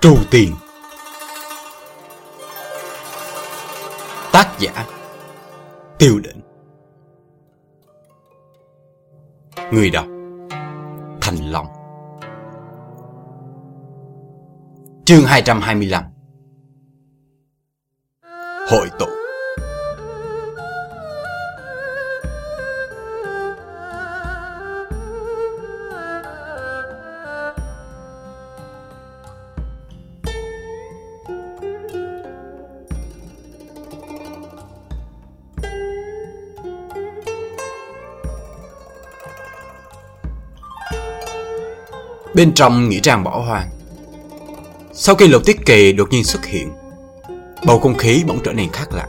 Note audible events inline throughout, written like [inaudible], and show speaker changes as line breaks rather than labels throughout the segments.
Trù Tiền. Tác giả. Tiêu định. Người đọc. Thành Long. Chương 225 Hội tụ. Bên trong nghĩa trang bỏ hoang Sau khi lục tiết kỳ đột nhiên xuất hiện, Bầu không khí bỗng trở nên khác lạ.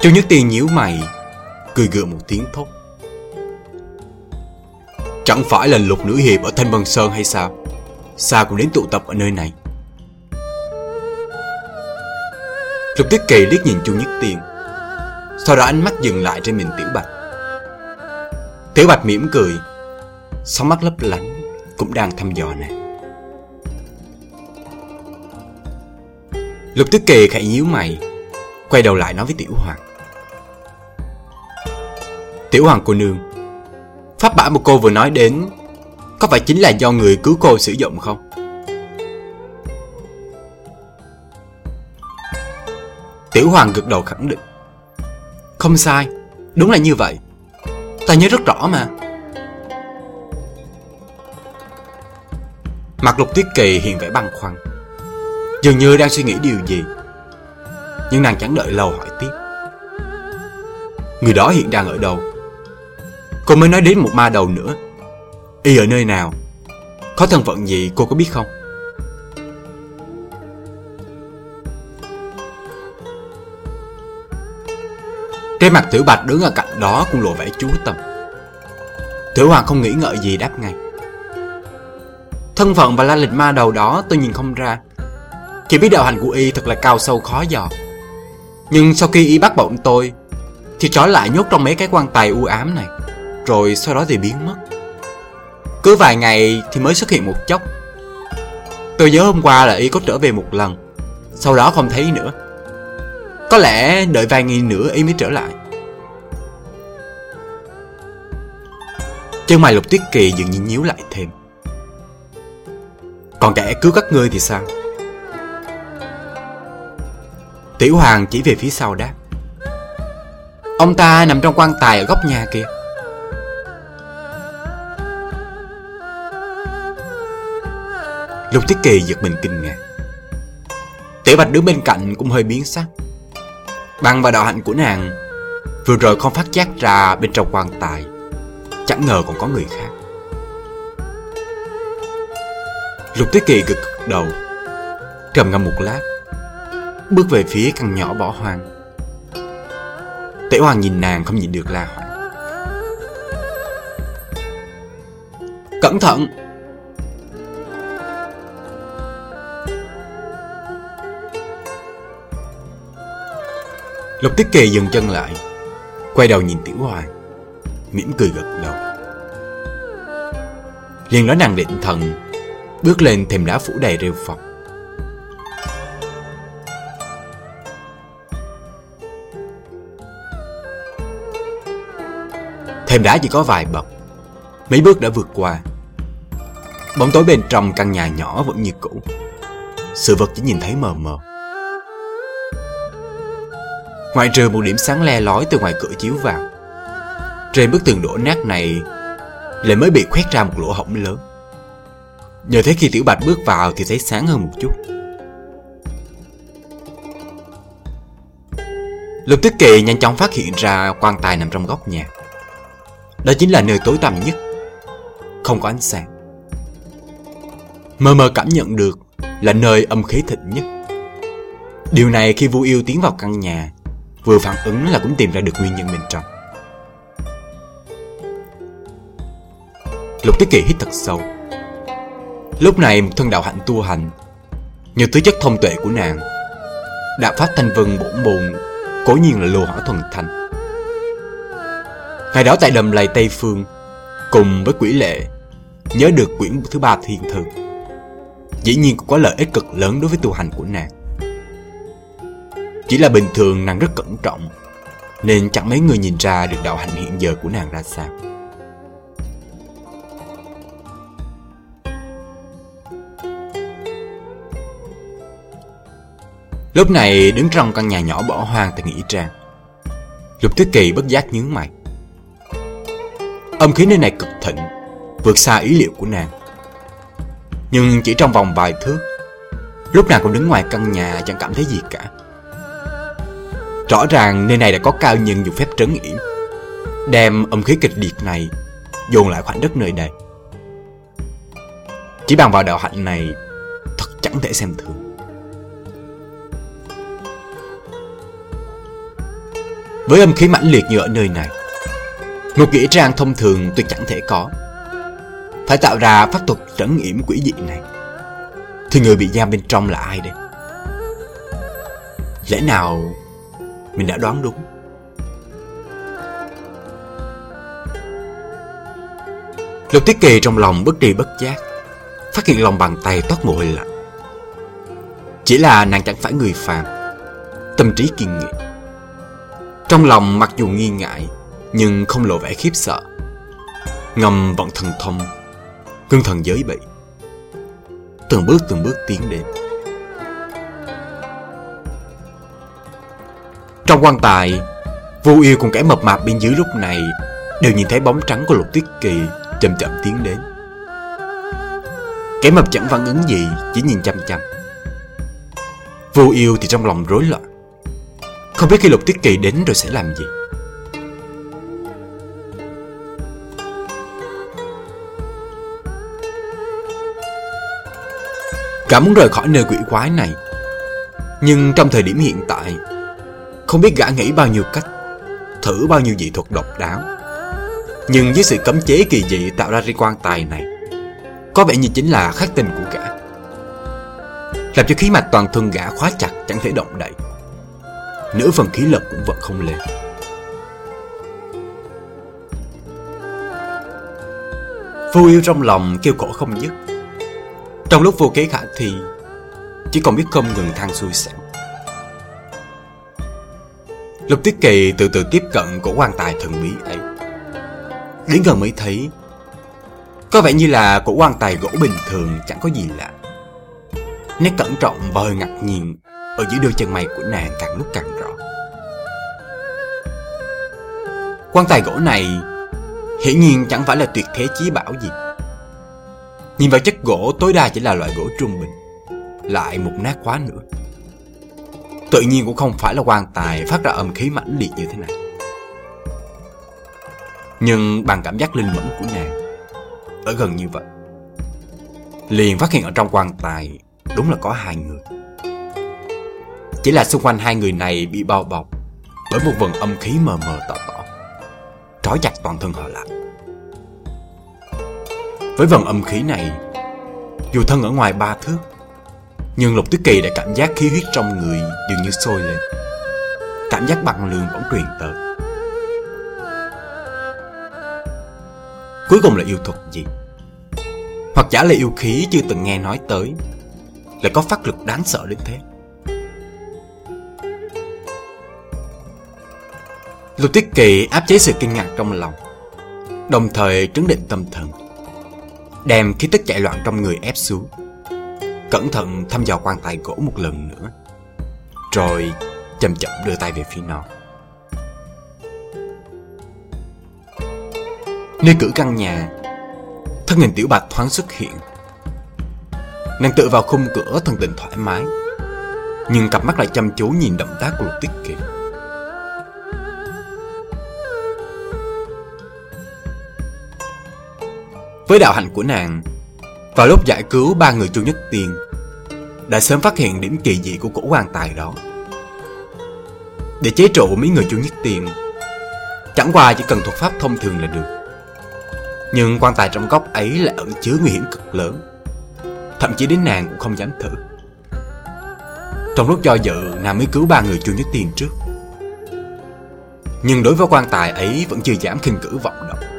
Chu Nhất Tiên nhíu mày, Cười gượng một tiếng thốt. Chẳng phải là lục nữ hiệp ở Thanh Vân Sơn hay sao? Sao cũng đến tụ tập ở nơi này? Lục Tiết Kỳ liếc nhìn Chu Nhất Tiên, Sau đó ánh mắt dừng lại trên mình Tiểu Bạch. Tiểu Bạch mỉm cười Sóng mắt lấp lánh, Cũng đang thăm dò nàng Lục tứ Kỳ khẽ nhíu mày, Quay đầu lại nói với Tiểu Hoàng. Tiểu Hoàng cô nương, Pháp bảo mà cô vừa nói đến, Có phải chính là do người cứu cô sử dụng không? Tiểu Hoàng gật đầu khẳng định. Không sai, Đúng là như vậy. Ta nhớ rất rõ mà. Mặt lục tuyết kỳ hiện vẻ băng khoăn. Dường như đang suy nghĩ điều gì, Nhưng nàng chẳng đợi lâu hỏi tiếp. Người đó hiện đang ở đâu? Cô mới nói đến một ma đầu nữa. Y ở nơi nào? Có thân phận gì cô có biết không? Trên mặt Tiểu Bạch đứng ở cạnh đó cũng lộ vẻ chú tâm. Tiểu Hoàng không nghĩ ngợi gì đáp ngay. Thân phận và la lịch ma đầu đó tôi nhìn không ra. Chỉ biết đạo hành của y thật là cao sâu khó dò. Nhưng sau khi y bắt bọn tôi, Thì trói lại nhốt trong mấy cái quan tài u ám này, Rồi sau đó thì biến mất. Cứ vài ngày thì mới xuất hiện một chốc. Tôi nhớ hôm qua là y có trở về một lần, Sau đó không thấy nữa. Có lẽ đợi vài ngày nữa y mới trở lại. Chân mày lục tuyết kỳ dường như nhíu lại thêm còn kẻ cứu các ngươi thì sao? Tiểu Hoàng chỉ về phía sau đáp. Ông ta nằm trong quan tài ở góc nhà kia Lục Tiết Kỳ giật mình kinh ngạc. Tiểu Bạch đứng bên cạnh cũng hơi biến sắc. Bằng và đạo hạnh của nàng Vừa rồi không phát giác ra bên trong quan tài. Chẳng ngờ còn có người khác. Lục Tuyết Kỳ gật đầu, Trầm ngâm một lát, Bước về phía căn nhỏ bỏ hoang. Tể Hoàng nhìn nàng không nhìn được la hoảng. Cẩn thận! Lục Tiết Kỳ dừng chân lại, Quay đầu nhìn Tiểu Hoàng, mỉm cười gật đầu. Liền nói nàng định thần Bước lên thềm đá phủ đầy rêu phong Thềm đá chỉ có vài bậc. Mấy bước đã vượt qua. Bóng tối bên trong căn nhà nhỏ vẫn như cũ. Sự vật chỉ nhìn thấy mờ mờ. Ngoài trừ một điểm sáng le lói từ ngoài cửa chiếu vào. Trên bức tường đổ nát này Lại mới bị khoét ra một lỗ hổng lớn. Nhờ thế khi Tiểu Bạch bước vào thì thấy sáng hơn một chút. Lục Tức Kỳ nhanh chóng phát hiện ra quan tài nằm trong góc nhà. Đó chính là nơi tối tăm nhất. Không có ánh sáng. Mơ mơ cảm nhận được là nơi âm khí thịnh nhất. Điều này khi Vu Yêu tiến vào căn nhà, Vừa phản ứng là cũng tìm ra được nguyên nhân bên trong. Lục Tức Kỳ hít thật sâu. Lúc này một thân đạo hạnh tu hành, Như tứ chất thông tuệ của nàng Đạo pháp thanh vân bổn bồn, Cố nhiên là lùa hỏa thuần thanh Ngày đó tại đầm lầy Tây Phương, Cùng với quỷ lệ, Nhớ được quyển thứ ba thiền thư Dĩ nhiên cũng có lợi ích cực lớn đối với tu hành của nàng. Chỉ là bình thường nàng rất cẩn trọng, Nên chẳng mấy người nhìn ra được đạo hạnh hiện giờ của nàng ra sao. Lúc này đứng trong căn nhà nhỏ bỏ hoang tại Nghĩa Trang Lục Thế Kỳ bất giác nhướng mày. Âm khí nơi này cực thịnh, Vượt xa ý liệu của nàng. Nhưng chỉ trong vòng vài thước, Lúc nào cũng đứng ngoài căn nhà chẳng cảm thấy gì cả. Rõ ràng nơi này đã có cao nhân dùng phép trấn yểm, Đem âm khí kịch liệt này Dồn lại khoảnh đất nơi đây. Chỉ bằng vào đạo hạnh này, Thật chẳng thể xem thường. Với âm khí mãnh liệt như ở nơi này, Một nghĩa trang thông thường tuyệt chẳng thể có. Phải tạo ra pháp thuật trấn yểm quỷ dị này. Thì người bị giam bên trong là ai đây? Lẽ nào Mình đã đoán đúng? Lục Tiết Kỳ trong lòng bất tri bất giác, Phát hiện lòng bàn tay toát mồ hôi lạnh. Chỉ là nàng chẳng phải người phàm, Tâm trí kiên nghị trong lòng mặc dù nghi ngại, Nhưng không lộ vẻ khiếp sợ. Ngầm vận thần thông, cương thần giới bị Từng bước từng bước tiến đến. Trong quan tài Vô yêu cùng kẻ mập mạp bên dưới lúc này Đều nhìn thấy bóng trắng của lục tuyết kỳ Chậm chậm tiến đến. Kẻ mập chẳng phản ứng gì, Chỉ nhìn chăm chăm. Vô yêu thì trong lòng rối loạn không biết khi Lục Tiết Kỳ đến rồi sẽ làm gì. Cả muốn rời khỏi nơi quỷ quái này, Nhưng trong thời điểm hiện tại, Không biết gã nghĩ bao nhiêu cách, Thử bao nhiêu dị thuật độc đáo. Nhưng với sự cấm chế kỳ dị tạo ra riêng quan tài này, Có vẻ như chính là khắc tinh của gã, Làm cho khí mạch toàn thân gã khóa chặt chẳng thể động đậy nửa phần khí lực cũng vẫn không lên. Vô yêu trong lòng kêu khổ không dứt. Trong lúc vô kế khả thì chỉ còn biết không ngừng than xui xẻo. Lục Tiết Kỳ từ từ tiếp cận của quan tài thần bí ấy. Đến gần mới thấy, Có vẻ như là của quan tài gỗ bình thường chẳng có gì lạ Nét cẩn trọng và hơi ngạc nhiên Ở dưới đôi chân mày của nàng càng lúc càng rõ Quan tài gỗ này hiển nhiên chẳng phải là tuyệt thế chí bảo gì. Nhìn vào chất gỗ tối đa chỉ là loại gỗ trung bình, lại một nát quá nữa. Tự nhiên cũng không phải là quan tài phát ra âm khí mãnh liệt như thế này. Nhưng bằng cảm giác linh mẫn của nàng, ở gần như vậy, liền phát hiện ở trong quan tài đúng là có hai người. Chỉ là xung quanh hai người này bị bao bọc bởi một vần âm khí mờ mờ tỏ tỏ trói chặt toàn thân họ lại. Với vần âm khí này, dù thân ở ngoài ba thước, nhưng Lục Tuyết Kỳ đã cảm giác khí huyết trong người dường như sôi lên. Cảm giác bằng lường bỗng truyền tới. Cuối cùng là yêu thuật gì? Hoặc giả là yêu khí chưa từng nghe nói tới, lại có phát lực đáng sợ đến thế. Lục Tiết Kỳ áp chế sự kinh ngạc trong lòng, Đồng thời trấn định tâm thần, Đem khí tức chạy loạn trong người ép xuống, Cẩn thận thăm dò quan tài gỗ một lần nữa, Rồi chậm chậm đưa tay về phía nó. Nơi cửa căn nhà, Thân hình tiểu bạch thoáng xuất hiện. Nàng tự vào khung cửa thần tình thoải mái, Nhưng cặp mắt lại chăm chú nhìn động tác của lục tiết kỳ. Với đạo hạnh của nàng. Vào lúc giải cứu, ba người Chu Nhất Tiên Đã sớm phát hiện điểm kỳ dị của cổ quan tài đó. Để chế trụ mấy người Chu Nhất Tiên, Chẳng qua chỉ cần thuật pháp thông thường là được. Nhưng quan tài trong góc ấy lại ẩn chứa nguy hiểm cực lớn. Thậm chí đến nàng cũng không dám thử. Trong lúc do dự, nàng mới cứu ba người Chu Nhất Tiên trước. Nhưng đối với quan tài ấy vẫn chưa dám khinh cử vọng động.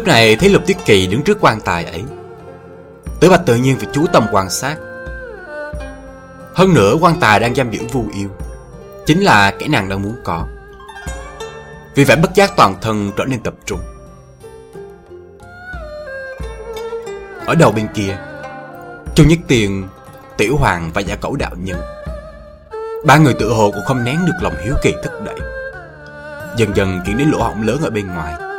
Lúc này thấy Lục Tiết Kỳ đứng trước quan tài ấy. Tử Bạch tự nhiên phải chú tâm quan sát. Hơn nữa, quan tài đang giam giữ vu yêu. Chính là kẻ nàng đang muốn có. Vì vậy bất giác toàn thân trở nên tập trung. Ở đầu bên kia Trung Nhất Tiền Tiểu Hoàng và Giả Cẩu Đạo Nhân. Ba người tự hồ cũng không nén được lòng hiếu kỳ thức đẩy. Dần dần chuyển đến lỗ hổng lớn ở bên ngoài.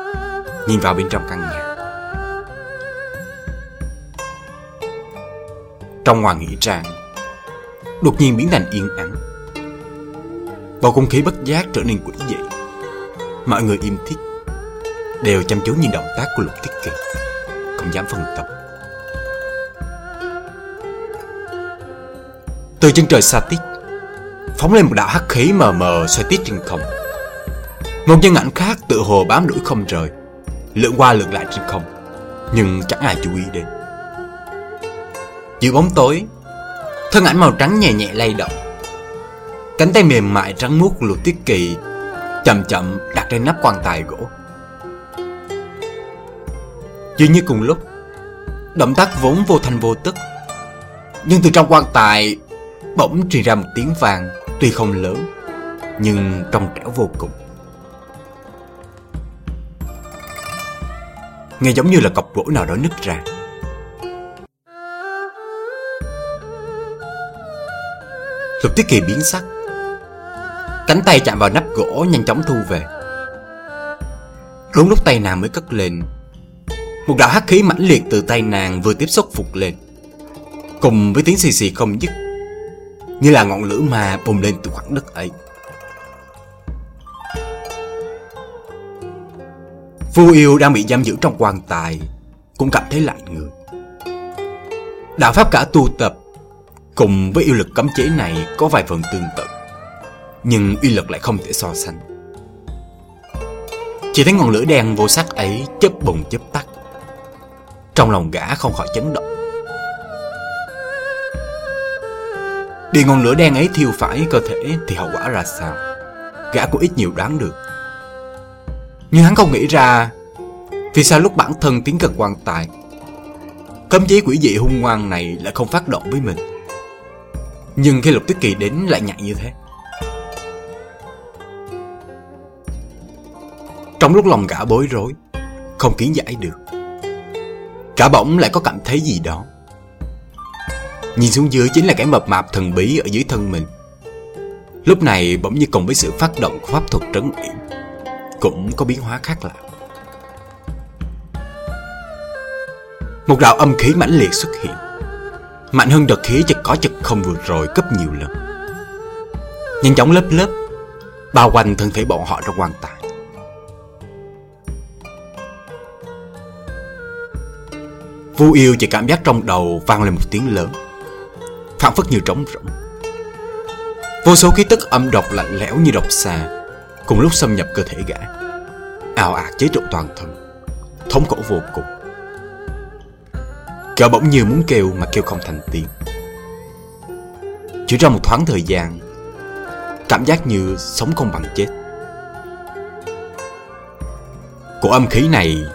Nhìn vào bên trong căn nhà. Trong ngoài nghỉ trang, Đột nhiên biến thành yên ắng. Bầu không khí bất giác trở nên quỷ dị. Mọi người im thích Đều chăm chú nhìn động tác của lục thiết kỳ Không dám phân tâm. Từ chân trời xa tít, Phóng lên một đạo hắc khí mờ mờ xoay tít trên không. Một nhân ảnh khác tự hồ bám đuổi không rời. Lượn qua lượn lại trên không. Nhưng chẳng ai chú ý đến. Giữa bóng tối, Thân ảnh màu trắng nhẹ nhẹ lay động. Cánh tay mềm mại trắng muốt của lục tiết kỳ Chậm chậm đặt trên nắp quan tài gỗ. Dường như cùng lúc, Động tác vốn vô thanh vô tức, Nhưng từ trong quan tài Bỗng truyền ra một tiếng vàng Tuy không lớn, Nhưng trong trẻo vô cùng. Nghe giống như là cọc gỗ nào đó nứt ra. Lục Tiết Kỳ biến sắc. Cánh tay chạm vào nắp gỗ nhanh chóng thu về. Đúng lúc tay nàng mới cất lên, Một đạo hắc khí mãnh liệt từ tay nàng vừa tiếp xúc phục lên. Cùng với tiếng xì xì không dứt, Như là ngọn lửa ma bùng lên từ khoảng đất ấy. Phu yêu đang bị giam giữ trong quan tài, Cũng cảm thấy lạnh người. Đạo pháp cả tu tập Cùng với yêu lực cấm chế này có vài phần tương tự, Nhưng uy lực lại không thể so sánh. Chỉ thấy ngọn lửa đen vô sắc ấy chớp bùng chớp tắt. Trong lòng gã không khỏi chấn động. Bị ngọn lửa đen ấy thiêu phải cơ thể thì hậu quả ra sao? Gã cũng ít nhiều đoán được. Nhưng hắn không nghĩ ra, Vì sao lúc bản thân tiến gần quan tài, Cấm chế quỷ dị hung ngoan này lại không phát động với mình? Nhưng khi Lục Tuyết Kỳ đến lại nhạy như thế. Trong lúc lòng gã bối rối, Không kiến giải được Cả bỗng lại có cảm thấy gì đó. Nhìn xuống dưới chính là cái mập mạp thần bí ở dưới thân mình. Lúc này bỗng như cùng với sự phát động của pháp thuật trấn yểm. Cũng có biến hóa khác lạ. Một đạo âm khí mãnh liệt xuất hiện. Mạnh hơn đợt khí chật có chật không vừa rồi gấp nhiều lần. Nhanh chóng lớp lớp, Bao quanh thân thể bọn họ trong quan tài Vu yêu chỉ cảm giác trong đầu vang lên một tiếng lớn. Phản phất như trống rỗng. Vô số khí tức âm độc lạnh lẽo như độc xà Cùng lúc xâm nhập cơ thể gã ảo ạt chế trụ toàn thân, Thống khổ vô cùng. Gã bỗng như muốn kêu mà kêu không thành tiếng. Chỉ trong một thoáng thời gian, Cảm giác như sống không bằng chết. Cổ âm khí này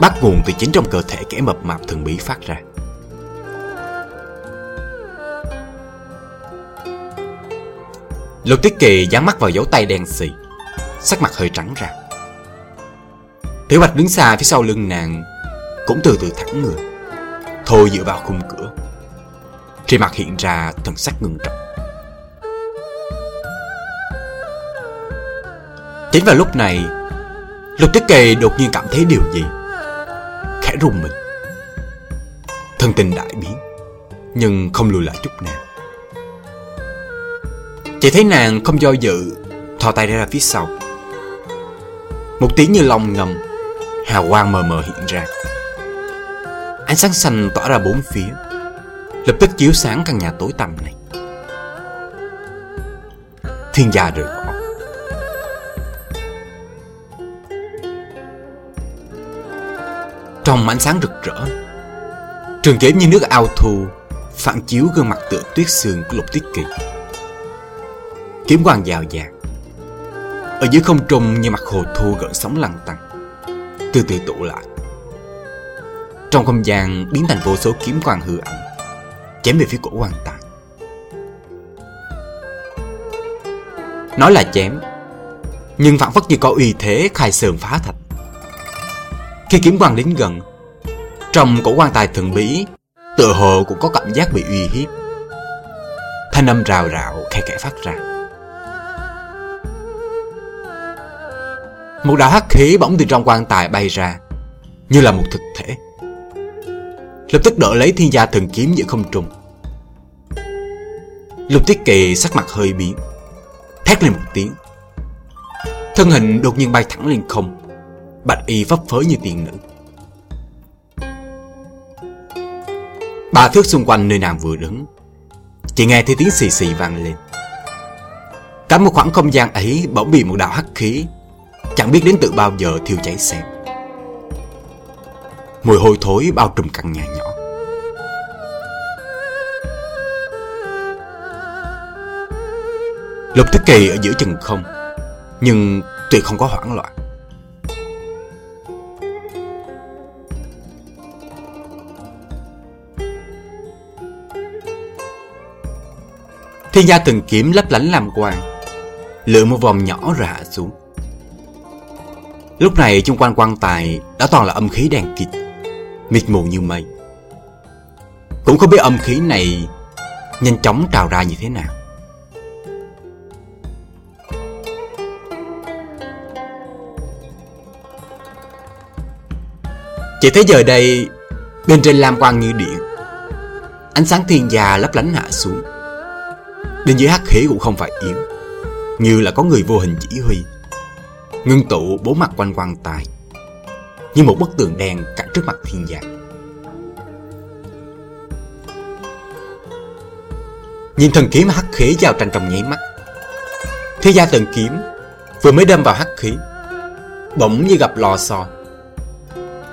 Bắt nguồn từ chính trong cơ thể kẻ mập mạp thần bí phát ra. Lục Tiết Kỳ dán mắt vào dấu tay đen xì. Sắc mặt hơi trắng ra. Tiểu Bạch đứng xa phía sau lưng nàng, Cũng từ từ thẳng người, Thôi dựa vào khung cửa. Trên mặt hiện ra thần sắc ngưng trọng. Chính vào lúc này, Lục Tuyết Kỳ đột nhiên cảm thấy điều gì? Khẽ rùng mình. Thân tình đại biến, Nhưng không lùi lại chút nào. Chỉ thấy nàng không do dự, Thò tay ra phía sau. Một tiếng như lòng ngầm, Hào quang mờ mờ hiện ra. Ánh sáng xanh tỏa ra bốn phía, Lập tức chiếu sáng căn nhà tối tăm này. Thiên gia rời khỏi. Trong ánh sáng rực rỡ, Trường kiếm như nước ao thu Phản chiếu gương mặt tựa tuyết sương của lục tiết kỳ. Kiếm quang dào dạt Ở dưới không trung như mặt hồ thu gợn sóng lăn tăn từ từ tụ lại. Trong không gian biến thành vô số kiếm quang hư ảnh, chém về phía cổ quan tài. Nói là chém, nhưng phản phất như có uy thế khai sườn phá thạch. Khi kiếm quang đến gần, trong cổ quan tài thần bí, tựa hồ cũng có cảm giác bị uy hiếp. Thanh âm rào rạo khe khẽ phát ra. Một đạo hắc khí bỗng từ trong quan tài bay ra, như là một thực thể. Lập tức đỡ lấy thiên gia thần kiếm giữa không trung. Lục Tiết Kỳ sắc mặt hơi biến, thét lên một tiếng. Thân hình đột nhiên bay thẳng lên không, bạch y phấp phới như tiền nữ. Ba thước xung quanh nơi nàng vừa đứng, chỉ nghe thấy tiếng xì xì vang lên. Cả một khoảng không gian ấy bỗng bị một đạo hắc khí Chẳng biết đến từ bao giờ thiêu cháy xem Mùi hôi thối bao trùm căn nhà nhỏ. Lục Thức Kỳ ở giữa chừng không, Nhưng tuyệt không có hoảng loạn. Thiên gia từng kiếm lấp lánh làm quang Lựa một vòng nhỏ rồi hạ xuống. Lúc này chung quanh quan tài đã toàn là âm khí đen kịt, mịt mù như mây. Cũng không biết âm khí này nhanh chóng trào ra như thế nào. Chỉ thấy giờ đây, bên trên lam quang như điện, ánh sáng thiên già lấp lánh hạ xuống. Bên dưới hắc khí cũng không phải yếu, như là có người vô hình chỉ huy ngưng tụ bốn mặt quanh quan tài như một bức tường đen cản trước mặt thiên giả nhìn thần kiếm hắc khí giao tranh trong nháy mắt, Thế gia thần kiếm vừa mới đâm vào hắc khí, bỗng như gặp lò xo.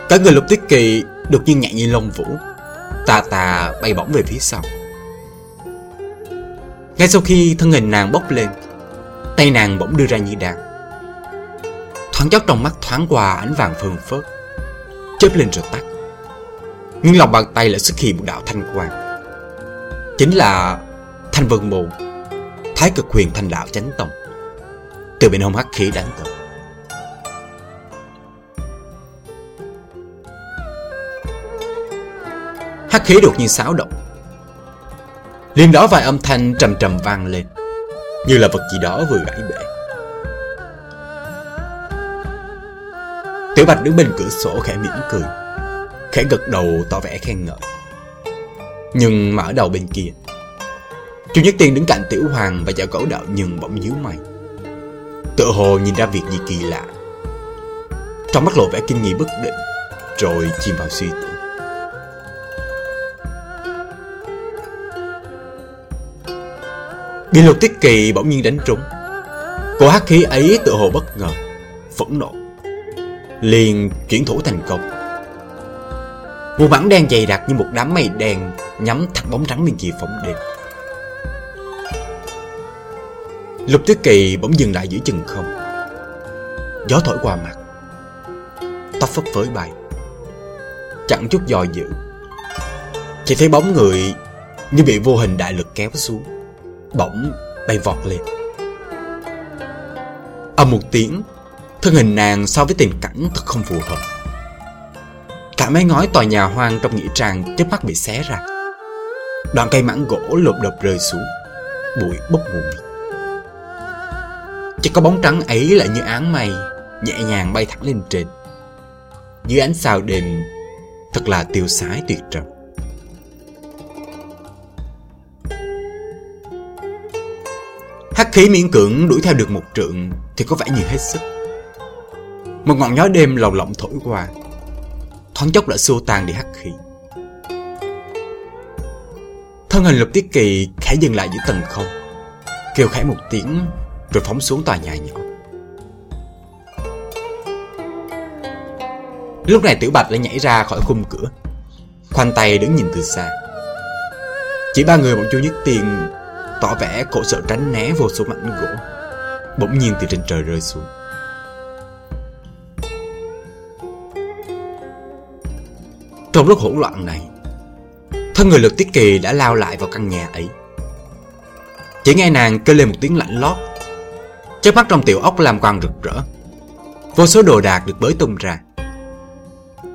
Cả người lục tiết kỳ đột nhiên nhẹ như lông vũ, tà tà bay bổng về phía sau. Ngay sau khi thân hình nàng bốc lên, tay nàng bỗng đưa ra như đạn. Thoáng chốc trong mắt thoáng qua ánh vàng phơn phớt, Chớp lên rồi tắt. Nhưng lòng bàn tay lại xuất hiện một đạo thanh quang, Chính là Thanh Vân Môn, Thái cực huyền thanh đạo chánh tông. Từ bên hông hắc khí đánh tới. Hắc khí đột nhiên xáo động. Liền đó vài âm thanh trầm trầm vang lên, Như là vật gì đó vừa gãy bể. Tiểu Bạch đứng bên cửa sổ khẽ mỉm cười, Khẽ gật đầu tỏ vẻ khen ngợi. Nhưng mà ở đầu bên kia, Chu Nhất Tiên đứng cạnh Tiểu Hoàng và chào cổ đạo nhưng bỗng nhíu mày. Tựa hồ nhìn ra việc gì kỳ lạ. Trong mắt lộ vẻ kinh nghi bất định, Rồi chìm vào suy tưởng Bị lục tiết kỳ bỗng nhiên đánh trúng. Cô hắc khí ấy tựa hồ bất ngờ, Phẫn nộ liền chuyển thủ thành công. Một bắn đen dày đặc như một đám mây đen nhắm thẳng bóng trắng bên kia phóng đêm. Lục Tuyết Kỳ bỗng dừng lại giữa chừng không. Gió thổi qua mặt. Tóc phất phới bay. Chẳng chút dò dự. Chỉ thấy bóng người như bị vô hình đại lực kéo xuống. Bỗng bay vọt lên. Âm một tiếng Thân hình nàng so với tình cảnh thật không phù hợp. Cả mấy ngói tòa nhà hoang trong nghĩa trang trước mắt bị xé ra. Đoạn cây mãng gỗ lộp đập rơi xuống, Bụi bốc mù mịt. Chỉ có bóng trắng ấy lại như áng mây, Nhẹ nhàng bay thẳng lên trên. Dưới ánh sao đêm, Thật là tiêu sái tuyệt trần. Hắc khí miễn cưỡng đuổi theo được một trượng Thì có vẻ như hết sức một ngọn gió đêm lồng lộng thổi qua. Thoáng chốc đã xua tan đi hắc khí. Thân hình lục tiết kỳ khẽ dừng lại giữa tầng không. Kêu khẽ một tiếng, Rồi phóng xuống tòa nhà nhỏ. Lúc này tiểu bạch lại nhảy ra khỏi khung cửa. Khoanh tay đứng nhìn từ xa. Chỉ ba người bọn chu nhất tiền Tỏ vẻ cổ sợ tránh né vô số mảnh gỗ, Bỗng nhiên từ trên trời rơi xuống. Trong lúc hỗn loạn này, Thân người lực tiết kỳ đã lao lại vào căn nhà ấy. Chỉ nghe nàng kêu lên một tiếng lạnh lót. Chớp mắt trong tiểu ốc làm quang rực rỡ. Vô số đồ đạc được bới tung ra.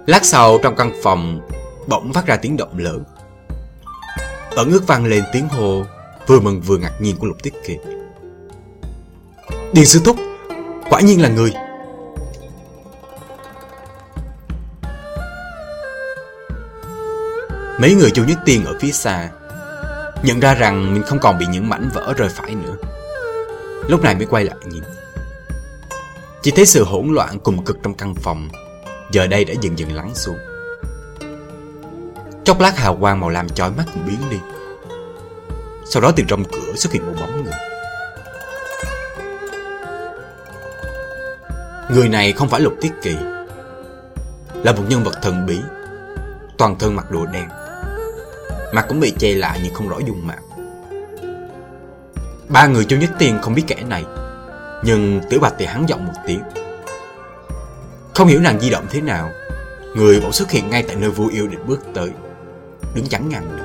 Lát sau, trong căn phòng Bỗng phát ra tiếng động lớn. Ẩn ước vang lên tiếng hô Vừa mừng vừa ngạc nhiên của lục tiết kỳ. Điền sư thúc, Quả nhiên là người. Mấy người chu nhất tiên ở phía xa, Nhận ra rằng mình không còn bị những mảnh vỡ rơi phải nữa. Lúc này mới quay lại nhìn. Chỉ thấy sự hỗn loạn cùng cực trong căn phòng, Giờ đây đã dần dần lắng xuống. Chốc lát hào quang màu lam chói mắt cũng biến đi. Sau đó từ trong cửa xuất hiện một bóng người. Người này không phải Lục Tiết Kỳ, Là một nhân vật thần bí, Toàn thân mặc đồ đen. Mặt cũng bị che lại nhưng không rõ dung mạo. Ba người châu nhất tiên không biết kẻ này, Nhưng tiểu bạch thì hắn giọng một tiếng. Không hiểu nàng di động thế nào, Người bỗng xuất hiện ngay tại nơi vua yêu định bước tới, Đứng chắn ngăn được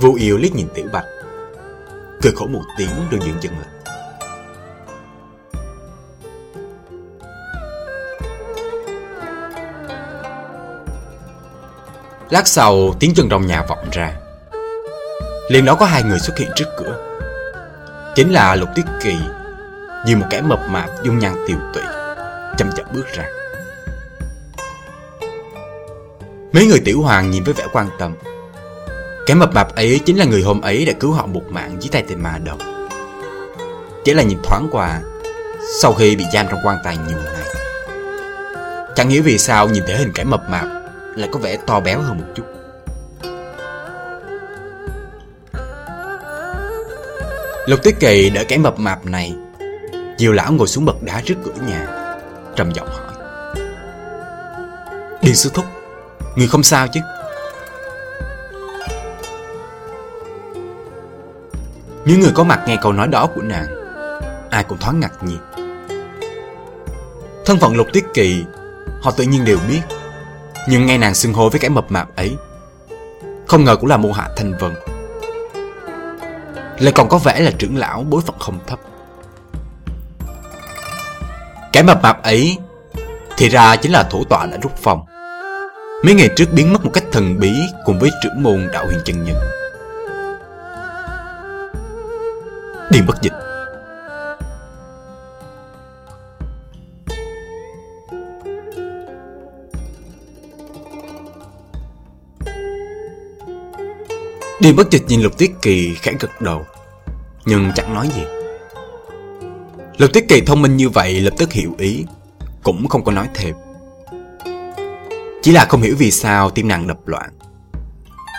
Vua yêu liếc nhìn tiểu bạch, Cười khổ một tiếng rồi dừng chân lại. Lát sau, tiếng chân trong nhà vọng ra. Liền đó có hai người xuất hiện trước cửa. Chính là Lục Tiết Kỳ, Như một kẻ mập mạp dung nhan tiều tụy, Chậm chậm bước ra. Mấy người tiểu hoàng nhìn với vẻ quan tâm. Kẻ mập mạp ấy chính là người hôm ấy đã cứu họ một mạng dưới tay tên ma đầu. Chỉ là nhìn thoáng qua, Sau khi bị giam trong quan tài nhiều ngày, Chẳng hiểu vì sao nhìn thấy hình kẻ mập mạp lại có vẻ to béo hơn một chút. Lục Tuyết Kỳ đỡ kẻ mập mạp này. Diều lão ngồi xuống bậc đá trước cửa nhà, Trầm giọng hỏi. Điền sư thúc, Người không sao chứ? Những người có mặt nghe câu nói đó của nàng, Ai cũng thoáng ngạc nhiên. Thân phận lục tiết kỳ, Họ tự nhiên đều biết. Nhưng nghe nàng xưng hô với cái mập mạp ấy, Không ngờ cũng là môn hạ thanh vân. Lại còn có vẻ là trưởng lão bối phận không thấp. Cái mập mạp ấy Thì ra chính là thủ tọa đã rút phòng. Mấy ngày trước biến mất một cách thần bí Cùng với trưởng môn đạo huyền chân nhân. Điền bất dịch. Đi bất chợt nhìn Lục Tiết Kỳ khẽ gật đầu. Nhưng chẳng nói gì. Lục Tiết Kỳ thông minh như vậy lập tức hiểu ý, Cũng không có nói thêm. Chỉ là không hiểu vì sao tim nàng đập loạn.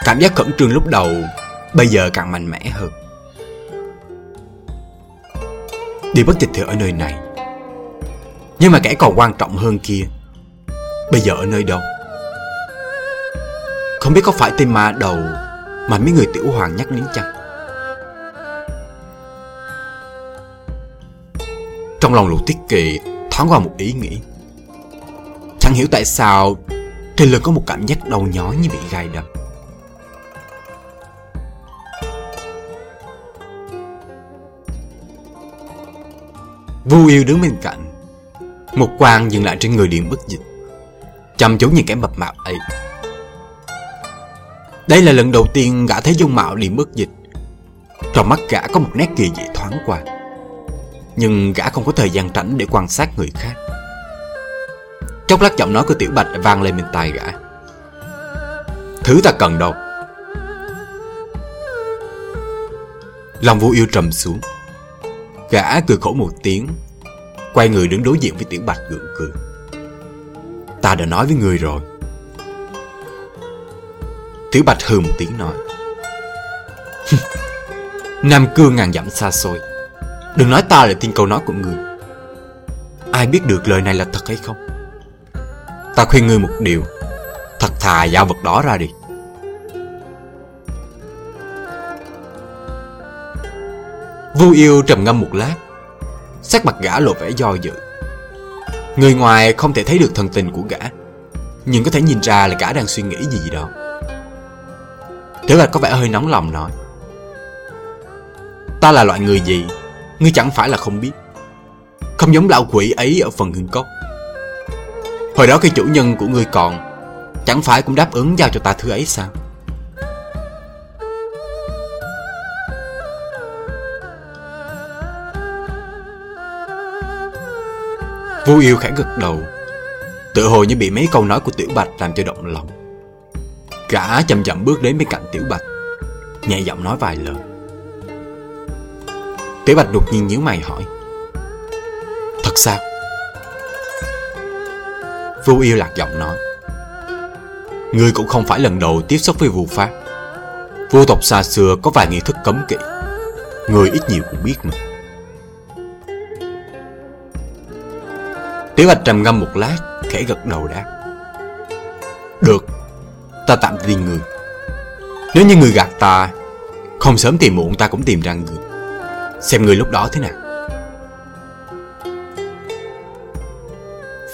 Cảm giác khẩn trương lúc đầu, Bây giờ càng mạnh mẽ hơn. Đi bất dịch thì ở nơi này. Nhưng mà kẻ còn quan trọng hơn kia, Bây giờ ở nơi đâu? Không biết có phải tên ma đầu mà mấy người tiểu hoàng nhắc đến chăng? Trong lòng lục tiết kỳ thoáng qua một ý nghĩ. Chẳng hiểu tại sao Trên lưng có một cảm giác đau nhói như bị gai đâm. Vu yêu đứng bên cạnh. Một quang dừng lại trên người điện bất dịch. Chăm chú nhìn kẻ mập mạp ấy. Đây là lần đầu tiên gã thấy dung mạo điểm bất dịch. Trong mắt gã có một nét kỳ dị thoáng qua. Nhưng gã không có thời gian tránh để quan sát người khác. Chốc lát giọng nói của Tiểu Bạch vang lên bên tai gã. Thứ ta cần đâu? Lòng vô yêu trầm xuống. Gã cười khổ một tiếng, Quay người đứng đối diện với Tiểu Bạch gượng cười. Ta đã nói với người rồi. Tiểu Bạch hừ một tiếng nói. [laughs] Nam cương ngàn dặm xa xôi. Đừng nói ta là tin câu nói của người. Ai biết được lời này là thật hay không? Ta khuyên ngươi một điều. Thật thà giao vật đó ra đi. Vu yêu trầm ngâm một lát. Sắc mặt gã lộ vẻ do dự. Người ngoài không thể thấy được thần tình của gã, Nhưng có thể nhìn ra là gã đang suy nghĩ gì đó. Tiểu Bạch có vẻ hơi nóng lòng nói. Ta là loại người gì? Ngươi chẳng phải là không biết. Không giống lão quỷ ấy ở phần hương cốc. Hồi đó khi chủ nhân của ngươi còn, Chẳng phải cũng đáp ứng giao cho ta thứ ấy sao? Vu yêu khẽ gật đầu Tự hồ như bị mấy câu nói của Tiểu Bạch làm cho động lòng. Gã chậm chậm bước đến bên cạnh Tiểu Bạch, Nhẹ giọng nói vài lời. Tiểu Bạch đột nhiên nhíu mày hỏi, Thật sao? Vu yêu lạc giọng nói, Ngươi cũng không phải lần đầu tiếp xúc với vụ pháp. Vu tộc xa xưa có vài nghi thức cấm kỵ Người ít nhiều cũng biết mà. Tiểu Bạch trầm ngâm một lát, Khẽ gật đầu đáp Ta tạm tin người. Nếu như người gạt ta, Không sớm tìm muộn ta cũng tìm ra người. Xem người lúc đó thế nào.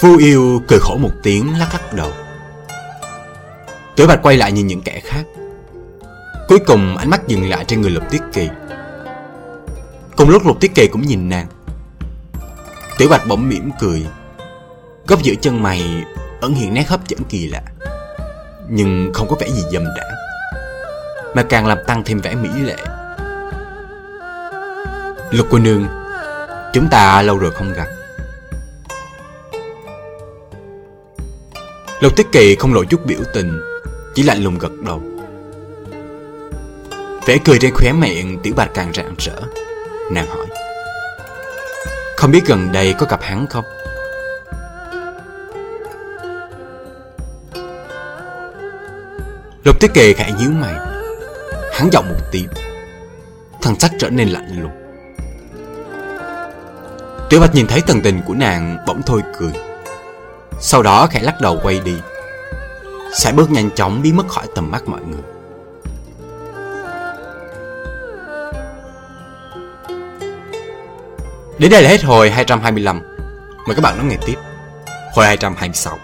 Phu yêu cười khổ một tiếng lắc lắc đầu. Tiểu Bạch quay lại nhìn những kẻ khác. Cuối cùng, ánh mắt dừng lại trên người Lục Tiết Kỳ. Cùng lúc Lục Tiết Kỳ cũng nhìn nàng. Tiểu Bạch bỗng mỉm cười Góc giữa chân mày, ẩn hiện nét hấp dẫn kỳ lạ. Nhưng không có vẻ gì dâm đãng, Mà càng làm tăng thêm vẻ mỹ lệ. Lục cô nương, Chúng ta lâu rồi không gặp. Lục Tiết Kỳ không lộ chút biểu tình, Chỉ lạnh lùng gật đầu. Vẻ cười trên khóe miệng, Tiểu Bạch càng rạng rỡ. Nàng hỏi, Không biết gần đây có gặp hắn không? Lục Thế Kỳ khẽ nhíu mày. Hắn giọng một tiếng. Thằng sách trở nên lạnh lùng. Tiểu Bạch nhìn thấy thần tình của nàng bỗng thôi cười. Sau đó khẽ lắc đầu quay đi. Sẽ bước nhanh chóng biến mất khỏi tầm mắt mọi người. Đến đây là hết hồi 225 Mời các bạn đón nghe tiếp. Hồi 226